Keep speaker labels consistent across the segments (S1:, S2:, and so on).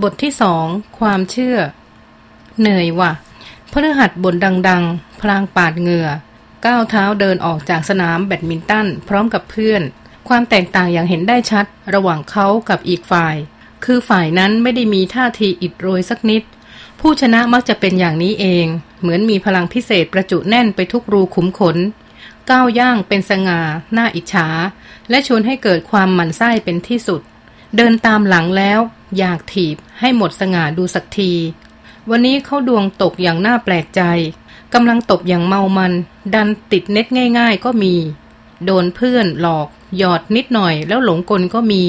S1: บทที่สองความเชื่อ เหนื่อยว่ะพฤหัสบนดัง ๆ พลางปาดเหงื่อ ก้าวเท้าเดินออกจากสนามแบดมินตันพร้อมกับเพื่อน ความแตกต่างอย่างเห็นได้ชัด ระหว่างเขากับอีกฝ่าย คือฝ่ายนั้นไม่ได้มีท่าทีอิดโรยสักนิด ผู้ชนะมักจะเป็นอย่างนี้เอง เหมือนมีพลังพิเศษประจุแน่นไปทุกรูขุมขน ก้าวย่างเป็นสง่าหน้าอิจฉา และชวนให้เกิดความหมั่นไส้เป็นที่สุด เดินตามหลังแล้ว อยากถีบให้หมดสง่าดูสักที วันนี้เขาดวงตกอย่างน่าแปลกใจกำลังตบอย่างเมามัน ดันติดเน็ตง่ายๆก็มี โดนเพื่อนหลอก หยอดนิดหน่อยแล้วหลงกลก็มี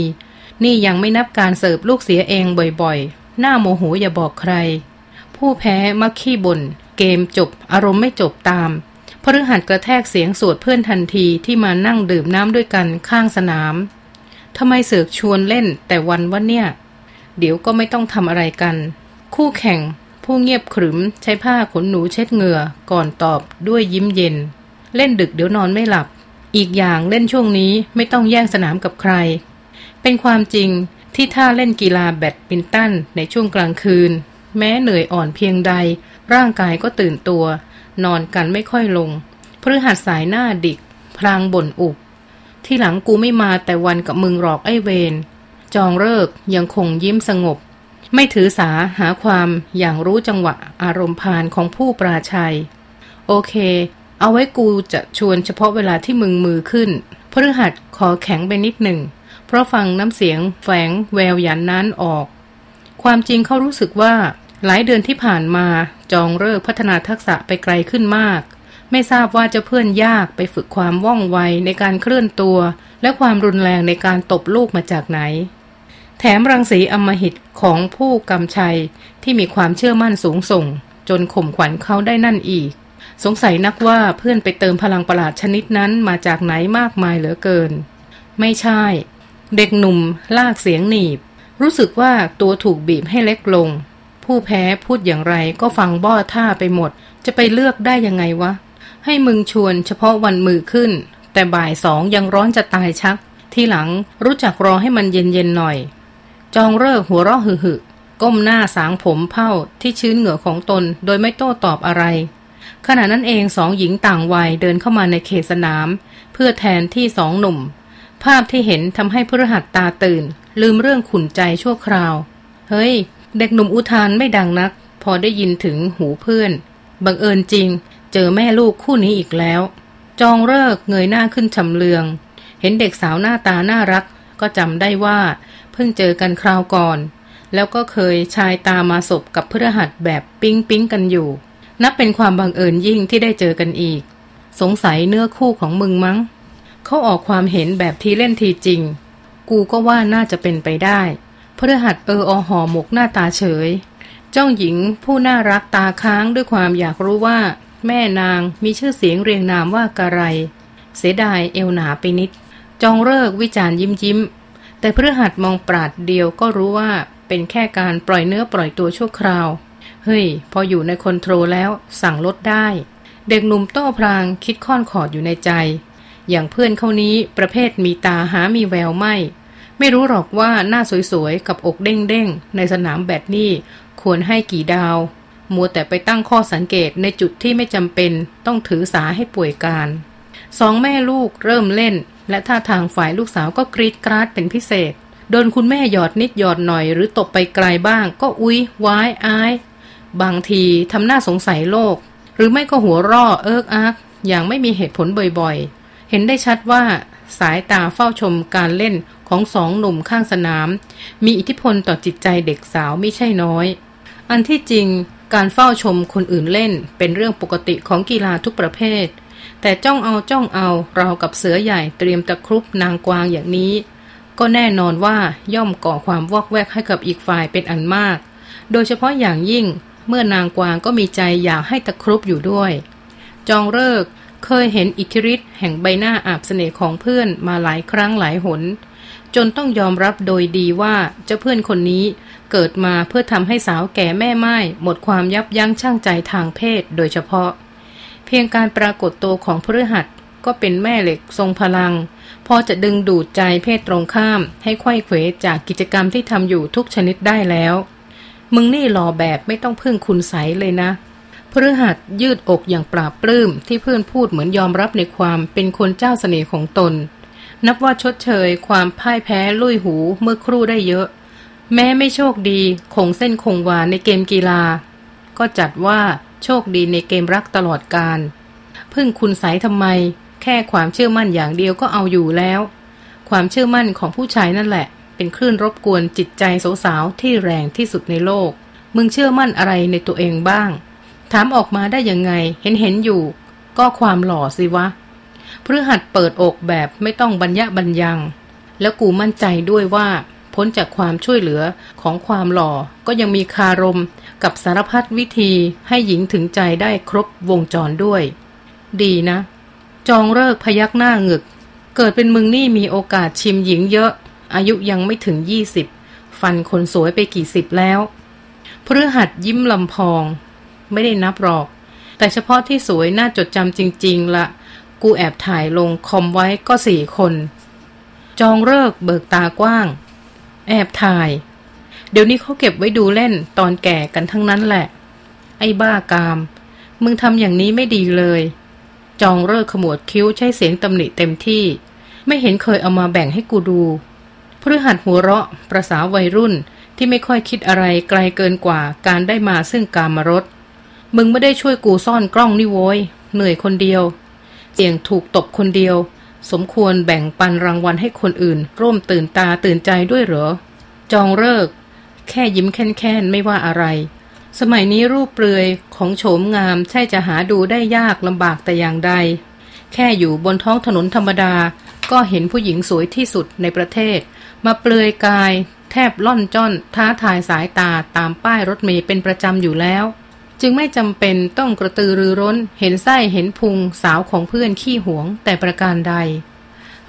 S1: นี่ยังไม่นับการเสิร์ฟลูกเสียเองบ่อยๆ หน้าโมโหอย่าบอกใคร ผู้แพ้มักขี้บน่นเกมจบ อารมณ์ไม่จบตามพฤหัสกระแทกเสียงสวดเพื่อนทันทีที่มานั่งดื่มน้ำด้วยกันข้างสนามทำไมเสือกชวนเล่นแต่วันวันเนี่ย เดี๋ยวก็ไม่ต้องทำอะไรกัน คู่แข่ง ผู้เงียบขรึมใช้ผ้าขนหนูเช็ดเหงื่อก่อนตอบด้วยยิ้มเย็น เล่นดึกเดี๋ยวนอนไม่หลับ อีกอย่างเล่นช่วงนี้ไม่ต้องแย่งสนามกับใคร เป็นความจริงที่ถ้าเล่นกีฬาแบดมินตันในช่วงกลางคืน แม้เหนื่อยอ่อนเพียงใด ร่างกายก็ตื่นตัว นอนกันไม่ค่อยลงพฤหัสสายหน้าดิก พลางบ่นอุบที่หลังกูไม่มาแต่วันกับมึงหลอกไอ้เวน จองเลิกยังคงยิ้มสงบ ไม่ถือสาหาความอย่างรู้จังหวะอารมณ์พานของผู้ปราชัย โอเค เอาไว้กูจะชวนเฉพาะเวลาที่มึงมือขึ้นพฤหัสขอแข็งไปนิดหนึ่ง เพราะฟังน้ำเสียงแฝงแววยันนั้นออก ความจริงเขารู้สึกว่าหลายเดือนที่ผ่านมาจองเลิกพัฒนาทักษะไปไกลขึ้นมาก ไม่ทราบว่าจะเพื่อนยากไปฝึกความว่องไวในการเคลื่อนตัว และความรุนแรงในการตบลูกมาจากไหน แถมรังสีอมหิตของผู้กำชัยที่มีความเชื่อมั่นสูงส่ง จนข่มขวัญเขาได้นั่นอีก สงสัยนักว่าเพื่อนไปเติมพลังประหลาดชนิดนั้นมาจากไหนมากมายเหลือเกิน ไม่ใช่ เด็กหนุ่มลากเสียงหนีบ รู้สึกว่าตัวถูกบีบให้เล็กลง ผู้แพ้พูดอย่างไรก็ฟังบ้อท่าไปหมด จะไปเลือกได้ยังไงวะ ให้มึงชวนเฉพาะวันมือขึ้น แต่บ่ายสองยังร้อนจะตายชัก ที่หลังรู้จักรอให้มันเย็นๆหน่อย จองเลิกหัวเราะหึหึก้มหน้าสางผมเผ้าที่ชื้นเหงื่อของตนโดยไม่โต้ตอบอะไร ขณะนั้นเองสองหญิงต่างวัยเดินเข้ามาในเขตสนาม เพื่อแทนที่สองหนุ่ม ภาพที่เห็นทำให้พฤหัสตาตื่น ลืมเรื่องขุนใจชั่วคราว เฮ้ย เด็กหนุ่มอุทานไม่ดังนัก พอได้ยินถึงหูเพื่อน บังเอิญจริง เจอแม่ลูกคู่นี้อีกแล้ว จองเลิกเงยหน้าขึ้นชำเลือง เห็นเด็กสาวหน้าตาน่ารักก็จำได้ว่า เพิ่งเจอกันคราวก่อน แล้วก็เคยชายตามาศพกับพฤหัสแบบปิ๊งปิ๊งกันอยู่ นับเป็นความบังเอิญยิ่งที่ได้เจอกันอีก สงสัยเนื้อคู่ของมึงมั้ง เขาออกความเห็นแบบทีเล่นทีจริง กูก็ว่าน่าจะเป็นไปได้พฤหัสเอออหอหมกหน้าตาเฉย เจ้าหญิงผู้น่ารักตาค้างด้วยความอยากรู้ว่า แม่นางมีชื่อเสียงเรียงนามว่ากะไร เสียดายเอวหนาไปนิด จองเลิกวิจารณ์ยิ้มยิ้ม แต่พฤหัสมองปราดเดียวก็รู้ว่าเป็นแค่การปล่อยเนื้อปล่อยตัวชั่วคราว เฮ้ย พออยู่ในคอนโทรลแล้วสั่งลดได้ เด็กหนุ่มโต้พรางคิดค่อนขอดอยู่ในใจ อย่างเพื่อนเขานี้ประเภทมีตาหามีแววไม่ ไม่รู้หรอกว่าหน้าสวยๆ กับอกเด้งๆ ในสนามแบดนี่ควรให้กี่ดาว มัวแต่ไปตั้งข้อสังเกตในจุดที่ไม่จำเป็นต้องถือสาให้ป่วยการ สองแม่ลูกเริ่มเล่น และท่าทางฝ่ายลูกสาวก็กรีดกราดเป็นพิเศษ โดนคุณแม่หยอดนิดหยอดหน่อยหรือตบไปไกลบ้าง ก็อุ๊ยวายอาย บางทีทำหน้าสงสัยโลก หรือไม่ก็หัวร่อเอิกอัก อย่างไม่มีเหตุผลบ่อยๆ เห็นได้ชัดว่าสายตาเฝ้าชมการเล่นของสองหนุ่มข้างสนาม มีอิทธิพลต่อจิตใจเด็กสาวไม่ใช่น้อย อันที่จริงการเฝ้าชมคนอื่นเล่นเป็นเรื่องปกติของกีฬาทุกประเภท แต่จ้องเอาจ้องเอาเรากับเสือใหญ่เตรียมตะครุบนางกวางอย่างนี้ ก็แน่นอนว่าย่อมก่อความวอกแวกให้กับอีกฝ่ายเป็นอันมาก โดยเฉพาะอย่างยิ่งเมื่อนางกวางก็มีใจอยากให้ตะครุบอยู่ด้วย จองเลิกเคยเห็นอิทธิฤทธิ์แห่งใบหน้าอาบเสน่ห์ของเพื่อนมาหลายครั้งหลายหน จนต้องยอมรับโดยดีว่าเจ้าเพื่อนคนนี้เกิดมาเพื่อทำให้สาวแก่แม่ไม้หมดความยับยั้งชั่งใจทางเพศโดยเฉพาะ พียงการปรากฏตัวของพฤหัสก็เป็นแม่เหล็กทรงพลัง พอจะดึงดูดใจเพศตรงข้าม ให้ไขว้เขวจากกิจกรรมที่ทำอยู่ทุกชนิดได้แล้ว มึงนี่หล่อแบบไม่ต้องพึ่งคุณใสเลยนะพฤหัสยืดอกอย่างปราบปลื้มที่เพื่อนพูดเหมือนยอมรับในความเป็นคนเจ้าเสน่ห์ของตน นับว่าชดเชย ความพ่ายแพ้ลุยหูเมื่อครู่ได้เยอะ แม้ไม่โชคดีคงเส้นคงวาในเกมกีฬา ก็จัดว่าโชคดีในเกมรักตลอดการพึ่งคุณใสทำไม แค่ความเชื่อมั่นอย่างเดียวก็เอาอยู่แล้ว ความเชื่อมั่นของผู้ชายนั่นแหละ เป็นคลื่นรบกวนจิตใจสาวๆที่แรงที่สุดในโลก มึงเชื่อมั่นอะไรในตัวเองบ้าง ถามออกมาได้ยังไง เห็นเห็นอยู่ ก็ความหล่อสิวะพฤหัสเปิดอกแบบไม่ต้องบรรยะบรรยัง แล้วกูมั่นใจด้วยว่า พ้นจากความช่วยเหลือของความหล่อ ก็ยังมีคารมกับสารพัดวิธีให้หญิงถึงใจได้ครบวงจรด้วย ดีนะ จองเลิกพยักหน้าเงึก เกิดเป็นมึงนี่มีโอกาสชิมหญิงเยอะ อายุยังไม่ถึงยี่สิบฟันคนสวยไปกี่สิบแล้วพฤหัสยิ้มลำพอง ไม่ได้นับหรอก แต่เฉพาะที่สวยน่าจดจำจริง ๆละกูแอบถ่ายลงคอมไว้ก็สี่คน จองเลิกเบิกตากว้าง แอบถ่าย เดี๋ยวนี้เขาเก็บไว้ดูเล่นตอนแก่กันทั้งนั้นแหละ ไอ้บ้ากาม มึงทำอย่างนี้ไม่ดีเลย จองเลิกขมวดคิ้วใช้เสียงตำหนิเต็มที่ ไม่เห็นเคยเอามาแบ่งให้กูดูพฤหัสหัวเราะประสาวัยรุ่นที่ไม่ค่อยคิดอะไรไกลเกินกว่าการได้มาซึ่งการมรดมึงไม่ได้ช่วยกูซ่อนกล้องนี่โว้ยเหนื่อยคนเดียว เสี่ยงถูกตบคนเดียว สมควรแบ่งปันรางวัลให้คนอื่น ร่วมตื่นตาตื่นใจด้วยเหรอ จองเลิก แค่ยิ้มแค่นๆ ไม่ว่าอะไร สมัยนี้รูปเปลือยของโฉมงามใช่จะหาดูได้ยากลำบากแต่อย่างใด แค่อยู่บนท้องถนนธรรมดา ก็เห็นผู้หญิงสวยที่สุดในประเทศ มาเปลือยกาย แทบล่อนจ้อนท้าทายสายตาตามป้ายรถเมย์เป็นประจำอยู่แล้ว จึงไม่จำเป็นต้องกระตือรือร้น เห็นไส้เห็นพุงสาวของเพื่อนขี้หวงแต่ประการใด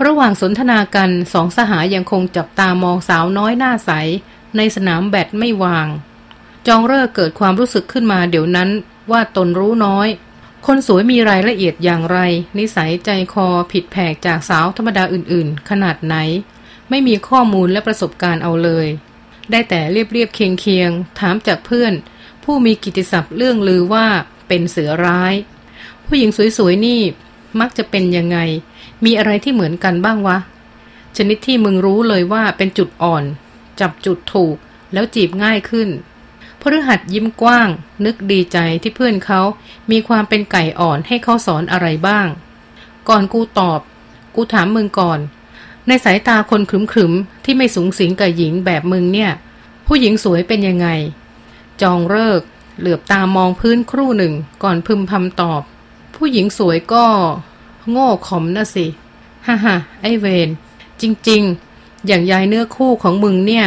S1: ระหว่างสนทนากันสองสหายยังคงจับตามองสาวน้อยหน้าใส ในสนามแบดไม่วาง จองเร่อเกิดความรู้สึกขึ้นมาเดี๋ยวนั้นว่าตนรู้น้อย คนสวยมีรายละเอียดอย่างไร นิสัยใจคอผิดแผกจากสาวธรรมดาอื่นๆ ขนาดไหน ไม่มีข้อมูลและประสบการณ์เอาเลย ได้แต่เรียบเรียบเคียงเคียงถามจากเพื่อน ผู้มีกิติศัพท์เรื่องลือว่าเป็นเสือร้าย ผู้หญิงสวยๆนี่มักจะเป็นยังไง มีอะไรที่เหมือนกันบ้างวะ ชนิดที่มึงรู้เลยว่าเป็นจุดอ่อน จับจุดถูกแล้วจีบง่ายขึ้นพฤหัสยิ้มกว้าง นึกดีใจที่เพื่อนเขามีความเป็นไก่อ่อนให้เขาสอนอะไรบ้าง ก่อนกูตอบ กูถามมึงก่อน ในสายตาคนขรึมๆที่ไม่สูงสิงกับหญิงแบบมึงเนี่ย ผู้หญิงสวยเป็นยังไง จองเลิก เหลือบตามองพื้นครู่หนึ่งก่อนพึมพำตอบ ผู้หญิงสวยก็ โง่ขมนะสิฮ่าฮ่าไอเวนจริง ๆ อย่างยายเนื้อคู่ของมึงเนี่ย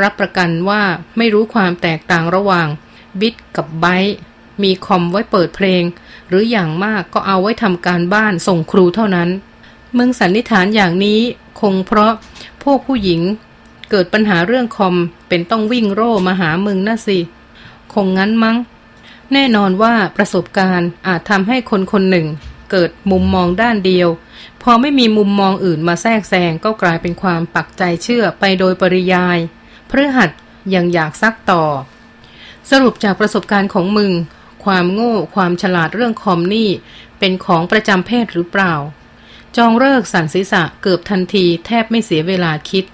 S1: รับประกันว่าไม่รู้ความแตกต่างระหว่าง บิดกับไบมีคอมไว้เปิดเพลง หรืออย่างมากก็เอาไว้ทำการบ้านส่งครูเท่านั้น มึงสันนิษฐานอย่างนี้คงเพราะพวกผู้หญิง เกิดปัญหาเรื่องคอมเป็นต้องวิ่งโร่มาหามึงนะสิ คงงั้นมั้ง แน่นอนว่าประสบการณ์อาจทำให้คนคนหนึ่ง เกิดมุมมองด้านเดียว พอไม่มีมุมมองอื่นมาแทรกแซงก็กลายเป็นความปักใจเชื่อไปโดยปริยายเพื่อหัดยังอยากซักต่อ สรุปจากประสบการณ์ของมึง ความโง่ ความฉลาดเรื่องคอมนี่ เป็นของประจำเพศหรือเปล่า จองฤกษ์สั่นศีรษะเกือบทันทีแทบไม่เสียเวลาคิด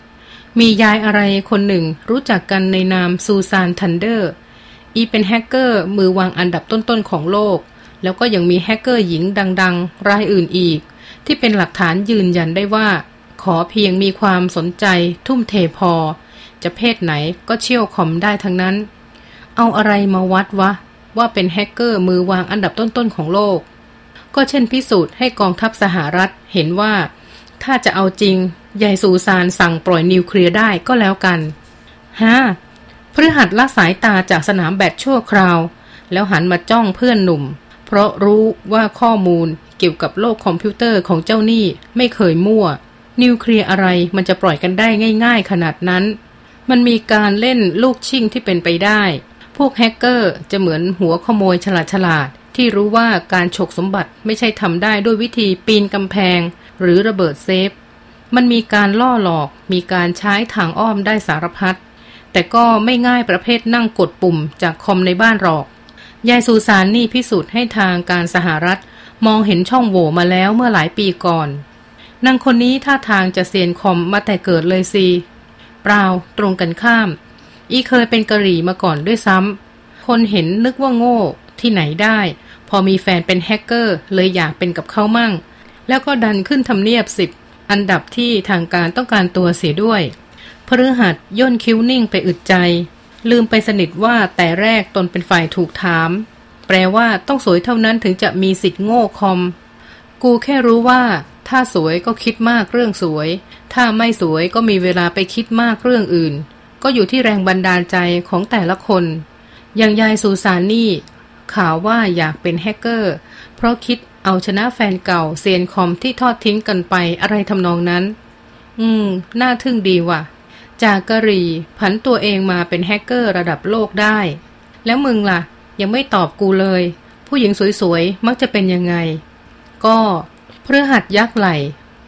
S1: มียายอะไรคนหนึ่งรู้จักกันในนามซูซานทันเดอร์ อีเป็นแฮกเกอร์มือวางอันดับต้นๆของโลก แล้วก็ยังมีแฮกเกอร์หญิงดังๆ รายอื่นอีก ที่เป็นหลักฐานยืนยันได้ว่า ขอเพียงมีความสนใจ ทุ่มเทพอ จะเพศไหนก็เชี่ยวคอมได้ทั้งนั้น เอาอะไรมาวัดวะ ว่าเป็นแฮกเกอร์มือวางอันดับต้นๆของโลก ก็เช่นพิสูจน์ให้กองทัพสหรัฐเห็นว่า ถ้าจะเอาจริงยายซูซานสั่งปล่อยนิวเคลียร์ได้ก็แล้วกันฮะ พฤหัสละสายตาจากสนามแบดชั่วคราว แล้วหันมาจ้องเพื่อนหนุ่ม เพราะรู้ว่าข้อมูลเกี่ยวกับโลกคอมพิวเตอร์ของเจ้านี่ไม่เคยมั่ว นิวเคลียร์อะไรมันจะปล่อยกันได้ง่าย ๆ ขนาดนั้น มันมีการเล่นลูกชิ่งที่เป็นไปได้ พวกแฮกเกอร์จะเหมือนหัวขโมยฉลาดฉลาดที่รู้ว่าการฉกสมบัติไม่ใช่ทำได้ด้วยวิธีปีนกำแพง หรือระเบิดเซฟ มันมีการล่อหลอก มีการใช้ทางอ้อมได้สารพัด แต่ก็ไม่ง่ายประเภทนั่งกดปุ่มจากคอมในบ้านหรอก ยายสุสานนี่พิสูจน์ให้ทางการสหรัฐ มองเห็นช่องโหว่มาแล้วเมื่อหลายปีก่อน นางคนนี้ท่าทางจะเซียนคอมมาแต่เกิดเลยสิ เปล่าตรงกันข้าม อีเคยเป็นกะหรี่มาก่อนด้วยซ้ำ คนเห็นนึกว่าโง่ที่ไหนได้ พอมีแฟนเป็นแฮกเกอร์เลยอยากเป็นกับเขามั่ง แล้วก็ดันขึ้นทำเนียบสิบอันดับที่ทางการต้องการตัวเสียด้วย พฤหัสย่นคิ้วนิ่งไปอึดใจ ลืมไปสนิทว่าแต่แรกตนเป็นฝ่ายถูกถาม แปลว่าต้องสวยเท่านั้นถึงจะมีสิทธิ์โง่คอม กูแค่รู้ว่า ถ้าสวยก็คิดมากเรื่องสวย ถ้าไม่สวยก็มีเวลาไปคิดมากเรื่องอื่น ก็อยู่ที่แรงบันดาลใจของแต่ละคน อย่างยายสุสานนี่ ข่าวว่าอยากเป็นแฮกเกอร์ เพราะคิดเอาชนะแฟนเก่าเซียนคอมที่ทอดทิ้งกันไปอะไรทำนองนั้น อืม น่าทึ่งดีว่ะ จากกะหรี่ผันตัวเองมาเป็นแฮกเกอร์ระดับโลกได้ แล้วมึงล่ะ ยังไม่ตอบกูเลย ผู้หญิงสวยๆ มักจะเป็นยังไง ก็เพื่อหัดยักไหล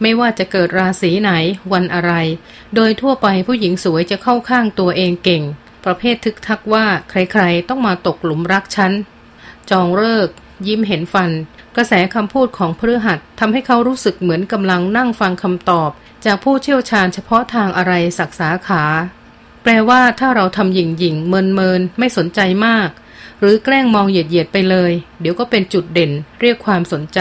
S1: ไม่ว่าจะเกิดราศีไหนวันอะไร โดยทั่วไปผู้หญิงสวยจะเข้าข้างตัวเองเก่ง ประเภททึกทักว่าใครๆ ต้องมาตกหลุมรักฉัน จองเลิก ยิ้มเห็นฟัน กระแสคำพูดของพฤหัสทำให้เขารู้สึกเหมือนกำลังนั่งฟังคำตอบ จากผู้เชี่ยวชาญเฉพาะทางอะไรสักสาขา แปลว่าถ้าเราทำหยิ่งหยิ่งเมินเมินไม่สนใจมาก หรือแกล้งมองเหยียดเหยียดไปเลย เดี๋ยวก็เป็นจุดเด่นเรียกความสนใจ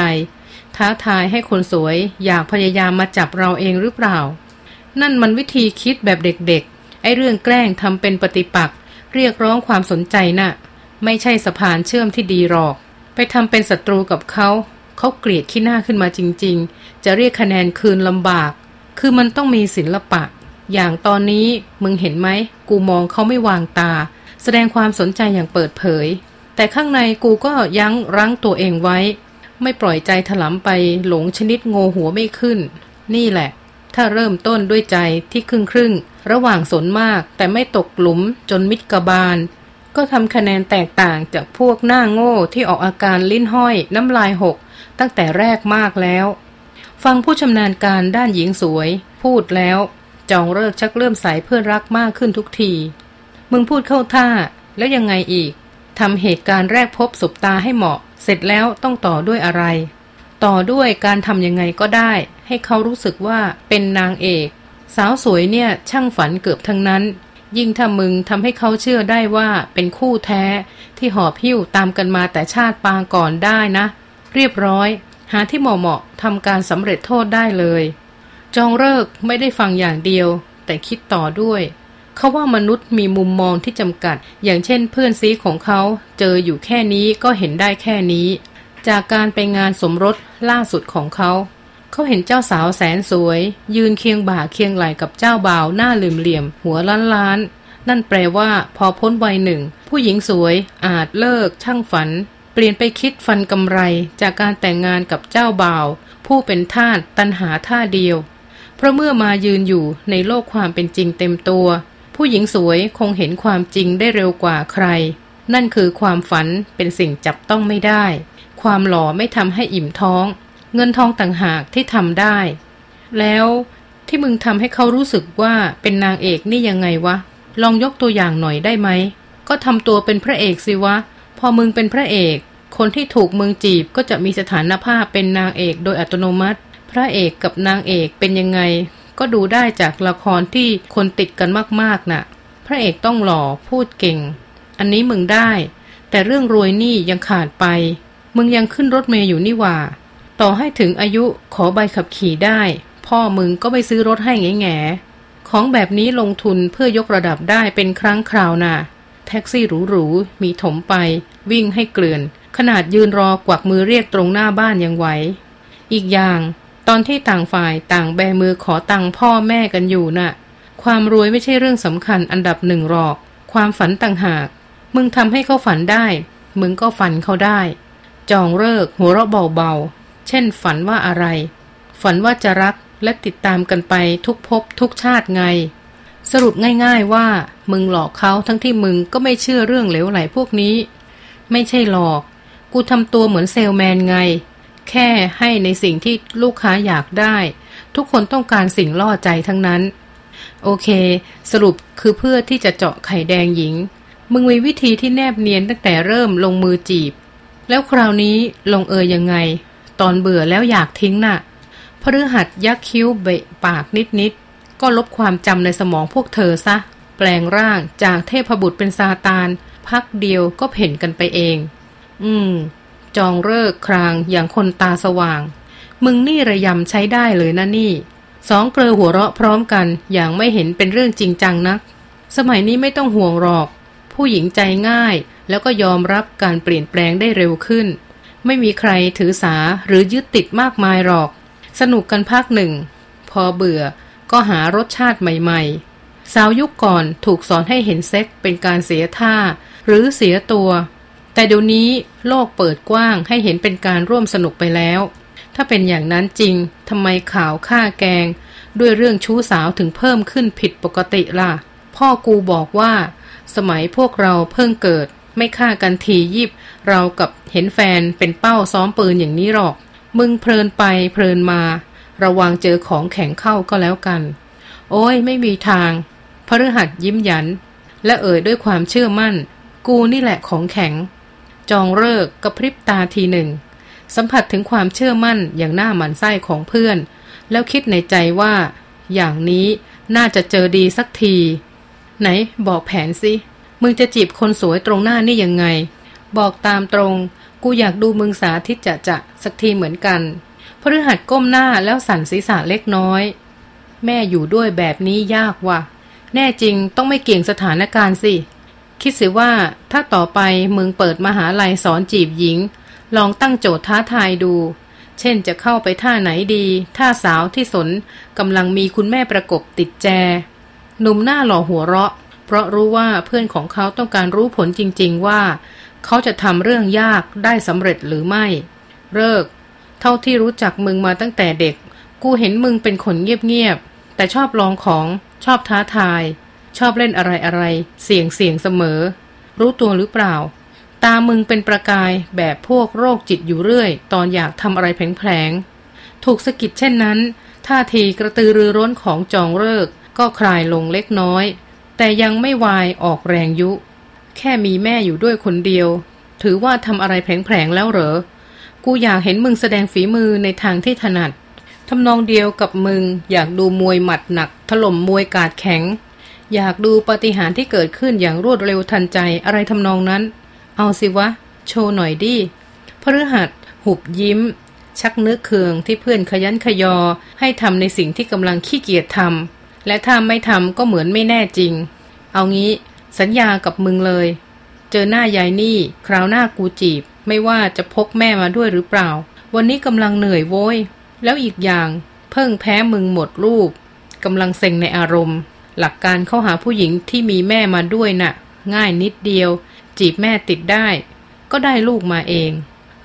S1: ท้าทายให้คนสวย อยากพยายามมาจับเราเองหรือเปล่า นั่นมันวิธีคิดแบบเด็กๆ ไอ้เรื่องแกล้งทำเป็นปฏิปักษ์เรียกร้องความสนใจนะ่ะ ไม่ใช่สะพานเชื่อมที่ดีหรอก ไปทำเป็นศัตรูกับเขาเขาเกลียดขี้หน้าขึ้นมาจริง ๆ จะเรียกคะแนนคืนลำบาก คือมันต้องมีศิละปะ อย่างตอนนี้มึงเห็นไหม กูมองเขาไม่วางตา แสดงความสนใจอย่างเปิดเผย แต่ข้างในกูก็ยั้งรั้งตัวเองไว้ ไม่ปล่อยใจถลำไปหลงชนิดโงหัวไม่ขึ้น นี่แหละ ถ้าเริ่มต้นด้วยใจที่ครึ่งครึ่งระหว่างสนมากแต่ไม่ตกหลุมจนมิดกบาล ก็ทำคะแนนแตกต่างจากพวกหน้าโง่ที่ออกอาการลิ้นห้อยน้ำลายหก ตั้งแต่แรกมากแล้ว ฟังผู้ชำนาญการด้านหญิงสวย พูดแล้ว จองเลิกชักเริ่มใสเพื่อนรักมากขึ้นทุกที มึงพูดเข้าท่าแล้วยังไงอีกทำเหตุการณ์แรกพบสบตาให้เหมาะ เสร็จแล้วต้องต่อด้วยอะไร ต่อด้วยการทำยังไงก็ได้ ให้เขารู้สึกว่าเป็นนางเอก สาวสวยเนี่ยช่างฝันเกือบทั้งนั้น ยิ่งถ้ามึงทำให้เขาเชื่อได้ว่าเป็นคู่แท้ ที่หอบหิ้วตามกันมาแต่ชาติปางก่อนได้นะ เรียบร้อย หาที่เหมาะเหมาะทำการสำเร็จโทษได้เลย จองเลิกไม่ได้ฟังอย่างเดียว แต่คิดต่อด้วย เขาว่ามนุษย์มีมุมมองที่จำกัด อย่างเช่นเพื่อนซีของเขาเจออยู่แค่นี้ก็เห็นได้แค่นี้ จากการไปงานสมรสล่าสุดของเขา เขาเห็นเจ้าสาวแสนสวย ยืนเคียงบ่าเคียงไหลกับเจ้าบ่าวหน้าเหลี่ยมหัวล้านล้านนั่นแปลว่าพอพ้นวัยหนึ่ ง ผู้หญิงสวยอาจเลิกช่างฝัน เปลี่ยนไปคิดฟันกำไรจากการแต่งงานกับเจ้าบ่าว ผู้เป็นทาสตันหาท่าเดียว เพราะเมื่อมายืนอยู่ในโลกความเป็นจริงเต็มตัว ผู้หญิงสวยคงเห็นความจริงได้เร็วกว่าใคร นั่นคือความฝันเป็นสิ่งจับต้องไม่ได้ ความหล่อไม่ทำให้อิ่มท้อง เงินทองต่างหากที่ทำได้ แล้วที่มึงทำให้เขารู้สึกว่าเป็นนางเอกนี่ยังไงวะ ลองยกตัวอย่างหน่อยได้ไหม ก็ทำตัวเป็นพระเอกสิวะ พอมึงเป็นพระเอก คนที่ถูกมึงจีบก็จะมีสถานภาพเป็นนางเอกโดยอัตโนมัติ พระเอกกับนางเอกเป็นยังไง ก็ดูได้จากละครที่คนติดกันมากๆนะ่ะ พระเอกต้องหล่อพูดเก่ง อันนี้มึงได้ แต่เรื่องรวยนี่ยังขาดไป มึงยังขึ้นรถเมย์อยู่นี่ว่า ต่อให้ถึงอายุขอใบขับขี่ได้ พ่อมึงก็ไปซื้อรถให้แง่แง่ของแบบนี้ลงทุนเพื่อยกระดับได้เป็นครั้งคราวน่ะ แท็กซี่หรูๆมีถมไป วิ่งให้เกลื่อน ขนาดยืนรอกวักมือเรียกตรงหน้าบ้านยังไหว อีกอย่าง ตอนที่ต่างฝ่ายต่างแบมือขอตังพ่อแม่กันอยู่น่ะ ความรวยไม่ใช่เรื่องสำคัญอันดับหนึ่งหรอก ความฝันต่างหาก มึงทำให้เขาฝันได้ มึงก็ฝันเขาได้ จองเลิกหัวเราะเบาๆ เช่นฝันว่าอะไร ฝันว่าจะรักและติดตามกันไปทุกภพทุกชาติไง สรุปง่ายๆว่า มึงหลอกเขาทั้งที่มึงก็ไม่เชื่อเรื่องเหลวไหลพวกนี้ ไม่ใช่หลอก กูทำตัวเหมือนเซลแมนไง แค่ให้ในสิ่งที่ลูกค้าอยากได้ ทุกคนต้องการสิ่งล่อใจทั้งนั้น โอเค สรุปคือเพื่อที่จะเจาะไข่แดงหญิง มึงมีวิธีที่แนบเนียนตั้งแต่เริ่มลงมือจีบ แล้วคราวนี้ลงเอยยังไง ตอนเบื่อแล้วอยากทิ้งน่ะพฤหัสยักคิ้วเบะปากนิดๆ ก็ลบความจำในสมองพวกเธอซะ แปลงร่างจากเทพบุตรเป็นซาตาน พักเดียวก็เพ่นกันไปเอง อืม จองเลิกครางอย่างคนตาสว่าง มึงนี่ระยำใช้ได้เลยนะนี่สองเกลอหัวเราะพร้อมกันอย่างไม่เห็นเป็นเรื่องจริงจังนัก สมัยนี้ไม่ต้องห่วงหรอก ผู้หญิงใจง่ายแล้วก็ยอมรับการเปลี่ยนแปลงได้เร็วขึ้น ไม่มีใครถือสาหรือยึดติดมากมายหรอก สนุกกันพักหนึ่ง พอเบื่อ ก็หารสชาติใหม่ๆ สาวยุคก่อนถูกสอนให้เห็นเซ็กเป็นการเสียท่า หรือเสียตัว แต่เดี๋ยวนี้โลกเปิดกว้างให้เห็นเป็นการร่วมสนุกไปแล้ว ถ้าเป็นอย่างนั้นจริงทำไมข่าวฆ่าแกง ด้วยเรื่องชู้สาวถึงเพิ่มขึ้นผิดปกติล่ะ พ่อกูบอกว่า สมัยพวกเราเพิ่งเกิด ไม่ฆ่ากันทียิบ เรากับเห็นแฟนเป็นเป้าซ้อมปืนอย่างนี้หรอก มึงเพลินไปเพลินมา ระวังเจอของแข็งเข้าก็แล้วกัน โอ้ยไม่มีทาง พฤหัสยิ้มยัน และเอ่ยด้วยความเชื่อมั่น กูนี่แหละของแข็ง จองเลิกกระพริบตาทีหนึ่ง สัมผัสถึงความเชื่อมั่นอย่างหน้าหมันไส้ของเพื่อน แล้วคิดในใจว่า อย่างนี้น่าจะเจอดีสักที ไหนบอกแผนสิ มึงจะจีบคนสวยตรงหน้านี่ยังไง บอกตามตรง กูอยากดูมึงสาธิตจะจะสักทีเหมือนกัน พฤหัสก้มหน้าแล้วสั่นศีรษะเล็กน้อย แม่อยู่ด้วยแบบนี้ยากว่ะ แน่จริงต้องไม่เกี่ยงสถานการณ์สิ คิดสิว่าถ้าต่อไปมึงเปิดมหาลัยสอนจีบหญิง ลองตั้งโจทย์ท้าทายดู เช่นจะเข้าไปท่าไหนดีท่าสาวที่สนกำลังมีคุณแม่ประกบติดแจหนุ่มหน้าหล่อหัวเราะ เพราะรู้ว่าเพื่อนของเขาต้องการรู้ผลจริง ๆว่า เขาจะทำเรื่องยากได้สำเร็จหรือไม่ เลิก เท่าที่รู้จักมึงมาตั้งแต่เด็ก กูเห็นมึงเป็นคนเงียบๆ แต่ชอบลองของชอบท้าทาย ชอบเล่นอะไรๆเสี่ยงเสี่ยงเสมอ รู้ตัวหรือเปล่า ตามึงเป็นประกายแบบพวกโรคจิตอยู่เรื่อย ตอนอยากทำอะไรแผลงๆ ถูกสะกิดเช่นนั้น ท่าทีกระตือรือร้นของจองเลิกก็คลายลงเล็กน้อย แต่ยังไม่วายออกแรงยุ แค่มีแม่อยู่ด้วยคนเดียว ถือว่าทำอะไรแผลงๆแล้วเหรอ กูอยากเห็นมึงแสดงฝีมือในทางที่ถนัดทำนองเดียวกับมึง อยากดูมวยหมัดหนัก ถล่มมวยกาดแข็ง อยากดูปฏิหารที่เกิดขึ้นอย่างรวดเร็วทันใจอะไรทำนองนั้น เอาสิวะ โชว์หน่อยดิพฤหัส หุบยิ้ม ชักนึกเคืองที่เพื่อนขยันขยอ ให้ทำในสิ่งที่กำลังขี้เกียจทำและถ้าไม่ทำก็เหมือนไม่แน่จริง เอางี้ สัญญากับมึงเลย เจอหน้ายายนี่ คราวหน้ากูจีบ ไม่ว่าจะพกแม่มาด้วยหรือเปล่า วันนี้กำลังเหนื่อยโว้ย แล้วอีกอย่างเพิ่งแพ้มึงหมดรูปกำลังเซ็งในอารมณ์ หลักการเข้าหาผู้หญิงที่มีแม่มาด้วยนะ่ะ ง่ายนิดเดียว จีบแม่ติดได้ ก็ได้ลูกมาเอง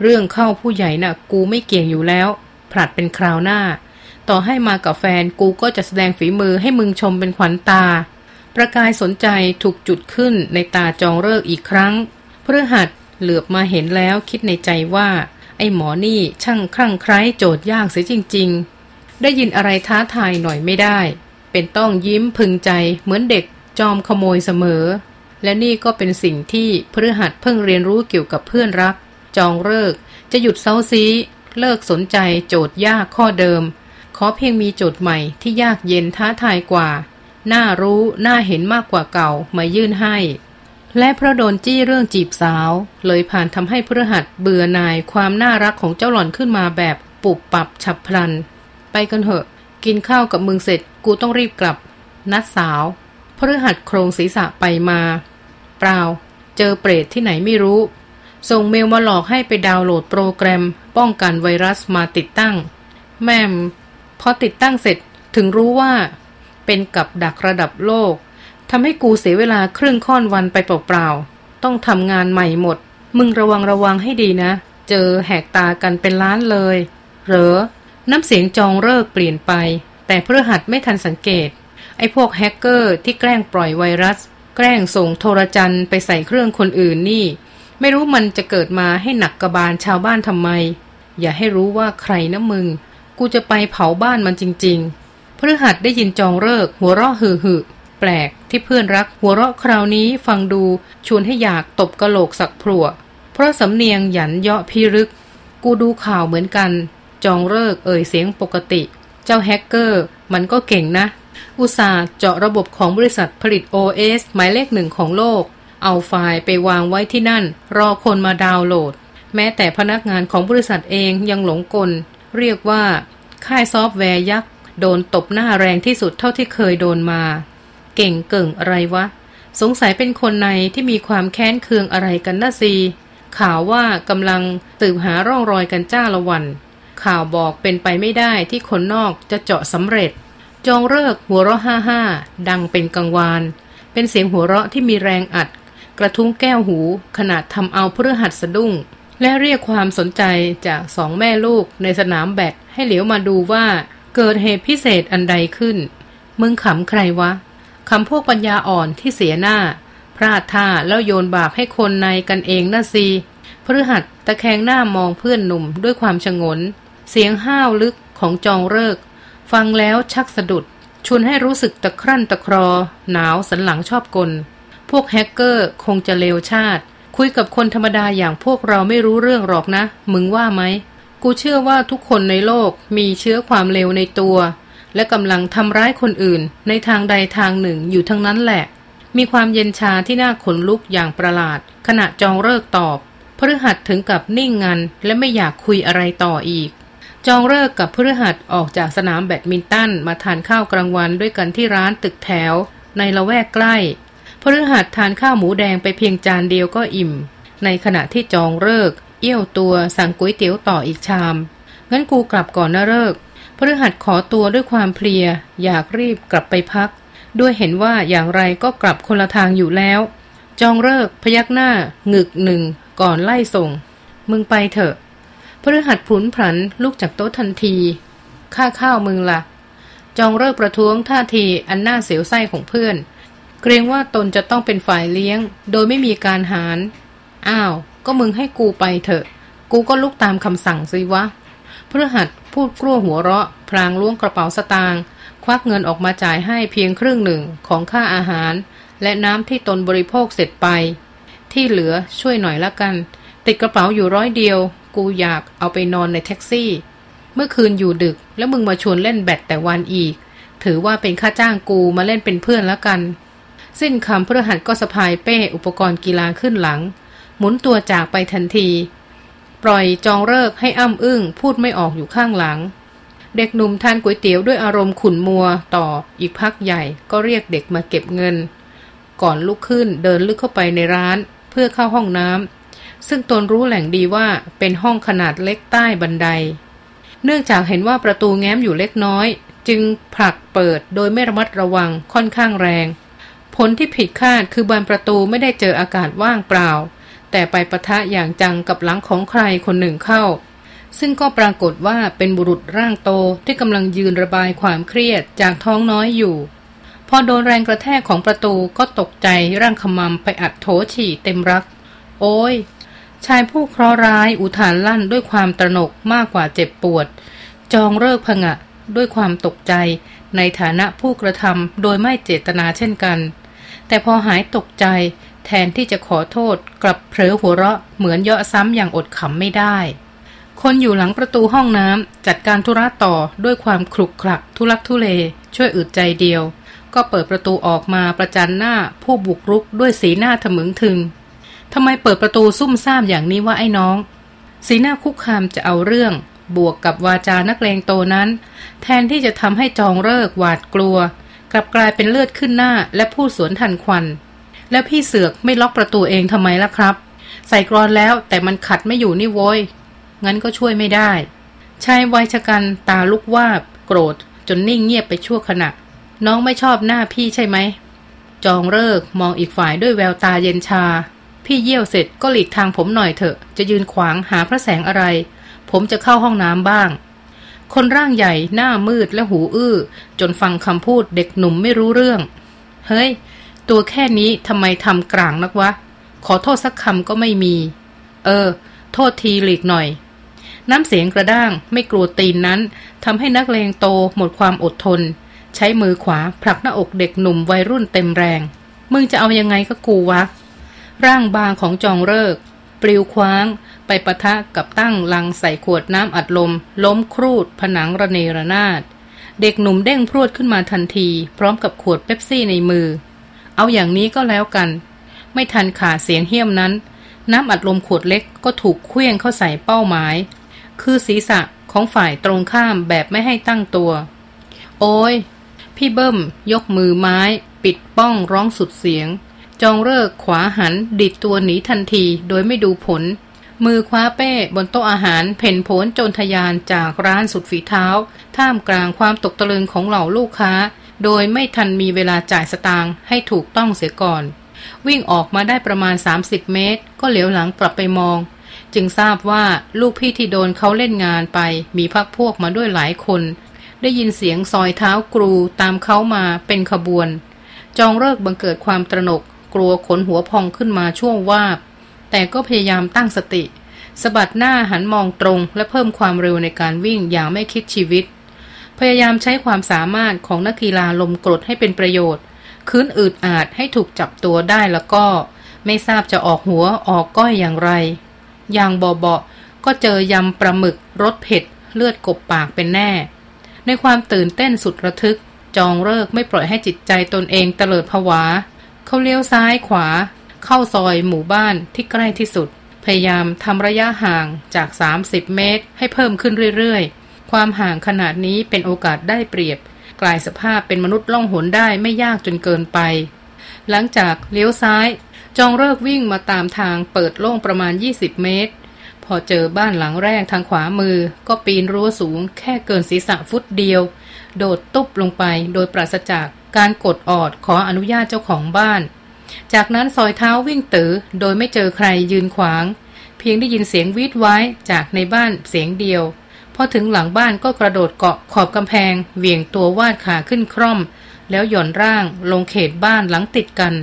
S1: เรื่องเข้าผู้ใหญ่นะ่ะ กูไม่เกี่ยงอยู่แล้ว ผลัดเป็นคราวหน้า ต่อให้มากับแฟนกูก็จะแสดงฝีมือให้มึงชมเป็นขวัญตา ประกายสนใจถูกจุดขึ้นในตาจองเลิกอีกครั้งเพื่อหัด เหลือบมาเห็นแล้วคิดในใจว่า ไอ้หมอนี่ช่างคลั่งไคล้โจทย์ยากเสียจริง ๆ ได้ยินอะไรท้าทายหน่อยไม่ได้ เป็นต้องยิ้มพึงใจเหมือนเด็กจอมขโมยเสมอ และนี่ก็เป็นสิ่งที่พฤหัสเพิ่งเรียนรู้เกี่ยวกับเพื่อนรัก จองเลิก จะหยุดเซาซี เลิกสนใจโจทย์ยากข้อเดิม ขอเพียงมีโจทย์ใหม่ที่ยากเย็นท้าทายกว่า น่ารู้น่าเห็นมากกว่าเก่ามายื่นให้ และเพราะโดนจี้เรื่องจีบสาว เลยผ่านทำให้พฤหัสเบื่อนายความน่ารักของเจ้าหล่อนขึ้นมาแบบปุบปับฉับพลัน ไปกันเถอะ กินข้าวกับมึงเสร็จกูต้องรีบกลับ นัดสาวพฤหัสโครงศีรษะไปมา เปล่า เจอเปรตที่ไหนไม่รู้ ส่งเมลมาหลอกให้ไปดาวน์โหลดโปรแกรม ป้องกันไวรัสมาติดตั้ง แม่มพอติดตั้งเสร็จถึงรู้ว่า เป็นกับดักระดับโลก ทำให้กูเสียเวลาครึ่งค่อนวันไปเปล่าๆ ต้องทำงานใหม่หมด มึงระวังระวังให้ดีนะ เจอแหกตากันเป็นล้านเลย เหรอ น้ำเสียงจองเลิกเปลี่ยนไป แต่เพื่อหัดไม่ทันสังเกต ไอ้พวกแฮกเกอร์ที่แกล้งปล่อยไวรัส แกล้งส่งโทรจันไปใส่เครื่องคนอื่นนี่ ไม่รู้มันจะเกิดมาให้หนักกระบาลชาวบ้านทำไม อย่าให้รู้ว่าใครนะมึง กูจะไปเผาบ้านมันจริงๆพฤหัสได้ยินจองเลิกหัวเราะหือหือ ปลกที่เพื่อนรักหัวเราะคราวนี้ฟังดูชวนให้อยากตบกะโหลกสักผัวะเพราะสำเนียงหยันเยาะพิลึก กูดูข่าวเหมือนกัน จองฤกษ์เอ่ยเสียงปกติ เจ้าแฮกเกอร์มันก็เก่งนะ อุตสาห์เจาะระบบของบริษัทผลิต OS หมายเลขหนึ่งของโลก เอาไฟล์ไปวางไว้ที่นั่น รอคนมาดาวน์โหลด แม้แต่พนักงานของบริษัทเองยังหลงกล เรียกว่า ค่ายซอฟต์แวร์ยักษ์โดนตบหน้าแรงที่สุดเท่าที่เคยโดนมา เก่งเก่งอะไรวะ สงสัยเป็นคนในที่มีความแค้นเคืองอะไรกันน่ะซีข่าวว่ากำลังตืบหาร่องรอยกันจ้าละวัน ข่าวบอกเป็นไปไม่ได้ที่คนนอกจะเจาะสำเร็จ จองเลิกหัวเราะห้าห้าดังเป็นกังวาน เป็นเสียงหัวเราะที่มีแรงอัด กระทุ้งแก้วหูขนาดทำเอาเพื่อหัดสะดุ้ง และเรียกความสนใจจากสองแม่ลูกในสนามแบดให้เหลียวมาดูว่าเกิดเหตุพิเศษอันใดขึ้น มึงขำใครวะ คำพวกปัญญาอ่อนที่เสียหน้า พลาดท่าแล้วโยนบาปให้คนในกันเองน่ะสิพฤหัสตะแคงหน้ามองเพื่อนหนุ่มด้วยความชงน เสียงห้าวลึกของจองเลิก ฟังแล้วชักสะดุดชวนให้รู้สึกตะครั่นตะครอ หนาวสันหลังชอบกล พวกแฮกเกอร์คงจะเลวชาติ คุยกับคนธรรมดาอย่างพวกเราไม่รู้เรื่องหรอกนะ มึงว่าไหม กูเชื่อว่าทุกคนในโลกมีเชื้อความเลวในตัว และกำลังทำร้ายคนอื่น ในทางใดทางหนึ่งอยู่ทั้งนั้นแหละ มีความเย็นชาที่น่าขนลุกอย่างประหลาด ขณะจองเลิกตอบพฤหัสถึงกับนิ่งงัน และไม่อยากคุยอะไรต่ออีก จองเลิกกับพฤหัสออกจากสนามแบดมินตันมาทานข้าวกลางวันด้วยกันที่ร้านตึกแถว ในละแวกใกล้พฤหัสทานข้าวหมูแดงไปเพียงจานเดียวก็อิ่ม ในขณะที่จองเลิกเอี้ยวตัวสั่งก๋วยเตี๋ยวต่ออีกชาม งั้นกูกลับก่อนนะเลิก พฤหัสขอตัวด้วยความเพลีย อยากรีบกลับไปพัก ด้วยเห็นว่าอย่างไรก็กลับคนละทางอยู่แล้ว จองเลิกพยักหน้างึกหนึ่ง ก่อนไล่ส่ง มึงไปเถอะพฤหัสผุนผันลุกจากโต๊ะทันที ค่าข้าวมึงละ่ะ จองเลิกประท้วงท่าทีอันน่าเสียวไส้ของเพื่อน เกรงว่าตนจะต้องเป็นฝ่ายเลี้ยง โดยไม่มีการหาร อ้าว ก็มึงให้กูไปเถอะ กูก็ลุกตามคำสั่งสิวะ พฤหัสพูดกลั้วหัวเราะ พลางล้วงกระเป๋าสตางค์ควักเงินออกมาจ่ายให้เพียงครึ่งหนึ่งของค่าอาหาร และน้ำที่ตนบริโภคเสร็จไป ที่เหลือช่วยหน่อยละกัน ติดกระเป๋าอยู่ร้อยเดียว กูอยากเอาไปนอนในแท็กซี่ เมื่อคืนอยู่ดึกแล้วมึงมาชวนเล่นแบดแต่วันอีก ถือว่าเป็นค่าจ้างกูมาเล่นเป็นเพื่อนละกัน สิ้นคำพระหัสก็สะพายเป้อุปกรณ์กีฬาขึ้นหลัง หมุนตัวจากไปทันที ปล่อยจองเลิกให้อ้ำอึ้งพูดไม่ออกอยู่ข้างหลัง เด็กหนุ่มทานก๋วยเตี๋ยวด้วยอารมณ์ขุนมัวต่ออีกพักใหญ่ก็เรียกเด็กมาเก็บเงิน ก่อนลุกขึ้นเดินลึกเข้าไปในร้านเพื่อเข้าห้องน้ำซึ่งตนรู้แหล่งดีว่าเป็นห้องขนาดเล็กใต้บันได เนื่องจากเห็นว่าประตูแง้มอยู่เล็กน้อย จึงผลักเปิดโดยไม่ระมัดระวังค่อนข้างแรง ผลที่ผิดคาดคือบานประตูไม่ได้เจออากาศว่างเปล่า แต่ไปประทะอย่างจังกับหลังของใครคนหนึ่งเข้า ซึ่งก็ปรากฏว่าเป็นบุรุษร่างโตที่กำลังยืนระบายความเครียดจากท้องน้อยอยู่ พอโดนแรงกระแทกของประตูก็ตกใจร่างขมำไปอัดโถฉี่เต็มรัก โอ้ย ชายผู้เคราะห์ร้ายอุทานลั่นด้วยความตระหนกมากกว่าเจ็บปวด จองเลิกพงะด้วยความตกใจ ในฐานะผู้กระทำโดยไม่เจตนาเช่นกัน แต่พอหายตกใจ แทนที่จะขอโทษ กลับเผลอหัวเราะเหมือนเยาะซ้ำอย่างอดขำไม่ได้ คนอยู่หลังประตูห้องน้ำจัดการธุระต่อด้วยความคลุกคลักทุลักทุเลช่วยอึดใจเดียว ก็เปิดประตูออกมาประจันหน้าผู้บุกรุกด้วยสีหน้าถมึงถึงทำไมเปิดประตูซุ่มซ่ามอย่างนี้ว่าไอ้น้อง สีหน้าคุกคามจะเอาเรื่อง บวกกับวาจานักเลงโตนั้น แทนที่จะทำให้จองเลิกหวาดกลัว กลับกลายเป็นเลือดขึ้นหน้าและพูดสวนทันควัน แล้วพี่เสือกไม่ล็อกประตูเองทำไมล่ะครับ ใส่กรอนแล้วแต่มันขัดไม่อยู่นี่โว้ย งั้นก็ช่วยไม่ได้ ชายวัยชะกันตาลุกวาบ โกรธ จนนิ่งเงียบไปชั่วขณะ น้องไม่ชอบหน้าพี่ใช่ไหม จองเลิกมองอีกฝ่ายด้วยแววตาเย็นชา พี่เยี่ยวเสร็จก็หลีกทางผมหน่อยเถอะ จะยืนขวางหาพระแสงอะไร ผมจะเข้าห้องน้ำบ้างคนร่างใหญ่หน้ามืดและหูอื้อ จนฟังคำพูดเด็กหนุ่มไม่รู้เรื่อง เฮ้ย ตัวแค่นี้ทำไมทำกลางนักวะ ขอโทษสักคำก็ไม่มี เออ โทษทีหลีกหน่อย น้ำเสียงกระด้างไม่กลัวตีนนั้นทำให้นักเลงโตหมดความอดทน ใช้มือขวาผลักหน้าอกเด็กหนุ่มวัยรุ่นเต็มแรง มึงจะเอายังไงก็กูวะ ร่างบางของจองเลิกปลิวคว้าง ไปปะทะกับตั้งลังใส่ขวดน้ำอัดลม ล้มครูด ผนังระเนระนาด เด็กหนุ่มเด้งพรวดขึ้นมาทันที พร้อมกับขวดเป๊ปซี่ในมือ เอาอย่างนี้ก็แล้วกัน ไม่ทันขาเสียงเฮี้ยมนั้น น้ำอัดลมขวดเล็กก็ถูกเคลื่องเข้าใส่เป้าหมาย คือศีรษะของฝ่ายตรงข้ามแบบไม่ให้ตั้งตัว โอ้ย พี่เบิ้ม ยกมือไม้ ปิดป้องร้องสุดเสียง จองเลิกขวาหันดิดตัวหนีทันทีโดยไม่ดูผล มือคว้าเป้บนโต๊ะอาหารเพ่นโผนจรทยานจากร้านสุดฝีเท้า ท่ามกลางความตกตะลึงของเหล่าลูกค้า โดยไม่ทันมีเวลาจ่ายสตางค์ให้ถูกต้องเสียก่อน วิ่งออกมาได้ประมาณ 30 เมตร ก็เหลียวหลังกลับไปมอง จึงทราบว่าลูกพี่ที่โดนเขาเล่นงานไป มีพักพวกมาด้วยหลายคน ได้ยินเสียงซอยเท้ากรูตามเขามาเป็นขบวน จองเลิกบังเกิดความตระหนก กลัวขนหัวพองขึ้นมาช่วงวาบ แต่ก็พยายามตั้งสติสะบัดหน้าหันมองตรงและเพิ่มความเร็วในการวิ่งอย่างไม่คิดชีวิต พยายามใช้ความสามารถของนักกีฬาลมกรดให้เป็นประโยชน์ คืนอืดอาจให้ถูกจับตัวได้แล้วก็ ไม่ทราบจะออกหัวออกก้อยอย่างไร อย่างบอบก็เจอยำปลาหมึกรสเผ็ด เลือดกบปากเป็นแน่ ในความตื่นเต้นสุดระทึก จองเลิกไม่ปล่อยให้จิตใจตนเองเตลิดผวา เขาเลี้ยวซ้ายขวา เข้าซอยหมู่บ้านที่ใกล้ที่สุด พยายามทำระยะห่างจาก 30 เมตร ให้เพิ่มขึ้นเรื่อยๆ ความห่างขนาดนี้เป็นโอกาสได้เปรียบ กลายสภาพเป็นมนุษย์ล่องหนได้ไม่ยากจนเกินไป หลังจากเลี้ยวซ้าย จองเลิกวิ่งมาตามทางเปิดโล่งประมาณ 20 เมตร พอเจอบ้านหลังแรกทางขวามือ ก็ปีนรั้วสูงแค่เกินศีรษะฟุตเดียว โดดตุ๊บลงไปโดยปราศจากการกดออดขออนุญาตเจ้าของบ้าน จากนั้นซอยเท้าวิ่งตือโดยไม่เจอใครยืนขวาง เพียงได้ยินเสียงวีดไว้จากในบ้านเสียงเดียว พอถึงหลังบ้านก็กระโดดเกาะขอบกำแพง เหวี่ยงตัววาดขาขึ้นคร่อม แล้วหย่อนร่าง ลงเขตบ้านหลังติดกัน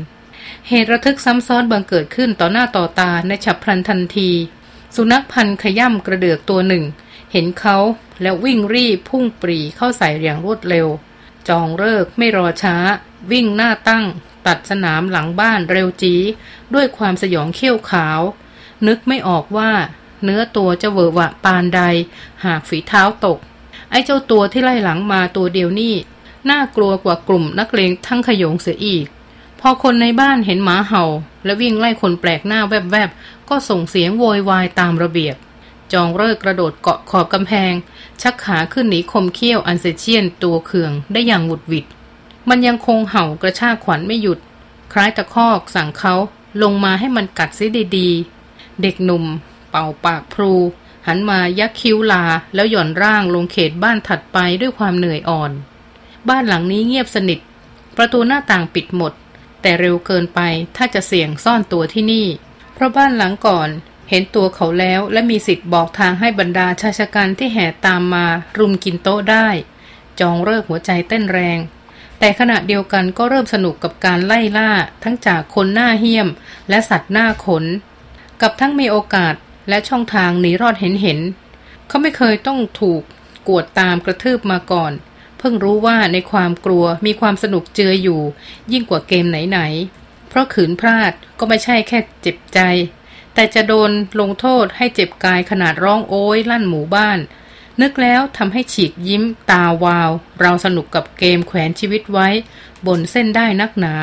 S1: เหตุระทึกซ้ำซ้อนบังเกิดขึ้นต่อหน้าต่อตาในฉับพลันทันที สุนัขพันขย่ำกระเดือกตัวหนึ่ง เห็นเขาแล้ววิ่งรีบพุ่งปรีเข้าใส่อย่างรวดเร็ว จองเลิกไม่รอช้า วิ่งหน้าตั้ง ตัดสนามหลังบ้านเร็วจี ด้วยความสยองเขี้ยวขาว นึกไม่ออกว่า เนื้อตัวจะเหวอะหวะปานใด หากฝีเท้าตก ไอ้เจ้าตัวที่ไล่หลังมาตัวเดียวนี่ น่ากลัวกว่ากลุ่มนักเลงทั้งโขยงเสียอีก พอคนในบ้านเห็นหมาเห่า และวิ่งไล่คนแปลกหน้าแวบๆ ก็ส่งเสียงโวยวายตามระเบียบ จองฤกษ์กระโดดเกาะขอบกำแพง ชักขาขึ้นหนีคมเขี้ยวอัลเซเชียนตัวเขื่องได้อย่างหวุดหวิด มันยังคงเห่ากระชากขวัญไม่หยุด คล้ายตะคอกสั่งเขาลงมาให้มันกัดซิดีๆ เด็กหนุ่ม เป่าปากพลูหันมายักคิ้วลาแล้วหย่อนร่างลงเขตบ้านถัดไปด้วยความเหนื่อยอ่อน บ้านหลังนี้เงียบสนิท ประตูหน้าต่างปิดหมด แต่เร็วเกินไปถ้าจะเสี่ยงซ่อนตัวที่นี่ เพราะบ้านหลังก่อนเห็นตัวเขาแล้วและมีสิทธิ์บอกทางให้บรรดาชาชกันที่แห่ตามมารุมกินโต๊ะได้ จองเลิกหัวใจเต้นแรง แต่ขณะเดียวกันก็เริ่มสนุกกับการไล่ล่า ทั้งจากคนหน้าเหี้ยม และสัตว์หน้าขน กับทั้งมีโอกาส และช่องทางหนีรอดเห็นเห็น เขาไม่เคยต้องถูกกวดตามกระทืบมาก่อน เพิ่งรู้ว่าในความกลัวมีความสนุกเจืออยู่ ยิ่งกว่าเกมไหนๆ เพราะขืนพลาดก็ไม่ใช่แค่เจ็บใจ แต่จะโดนลงโทษให้เจ็บกายขนาดร้องโอยลั่นหมู่บ้าน นึกแล้วทำให้ฉีกยิ้มตาวาว เราสนุกกับเกมแขวนชีวิตไว้ บนเส้นได้นักหนา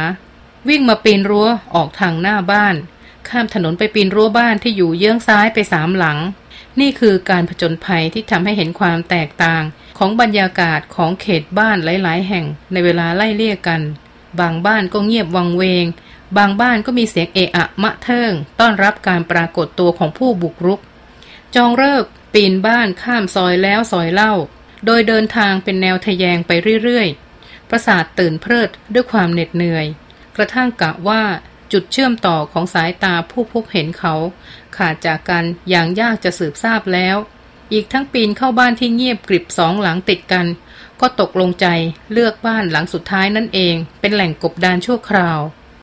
S1: วิ่งมาปีนรั้วออกทางหน้าบ้าน ข้ามถนนไปปีนรั้วบ้านที่อยู่เยื้องซ้ายไปสามหลัง นี่คือการผจญภัยที่ทำให้เห็นความแตกต่าง ของบรรยากาศของเขตบ้านหลาย ๆ แห่งในเวลาไล่เลี่ยกัน บางบ้านก็เงียบวังเวง บางบ้านก็มีเสียงเอะอะมะเทิง ต้อนรับการปรากฏตัวของผู้บุกรุก จองเลิกปีนบ้านข้ามซอยแล้วซอยเล่า โดยเดินทางเป็นแนวทะแยงไปเรื่อย ๆ ประสาทตื่นเพลิดด้วยความเหน็ดเหนื่อย กระทั่งกะว่า จุดเชื่อมต่อของสายตาผู้พบเห็นเขา ขาดจากกันอย่างยากจะสืบทราบแล้ว อีกทั้งปีนเข้าบ้านที่เงียบกริบสองหลังติดกัน ก็ตกลงใจเลือกบ้านหลังสุดท้ายนั่นเอง เป็นแหล่งกบดานชั่วคราว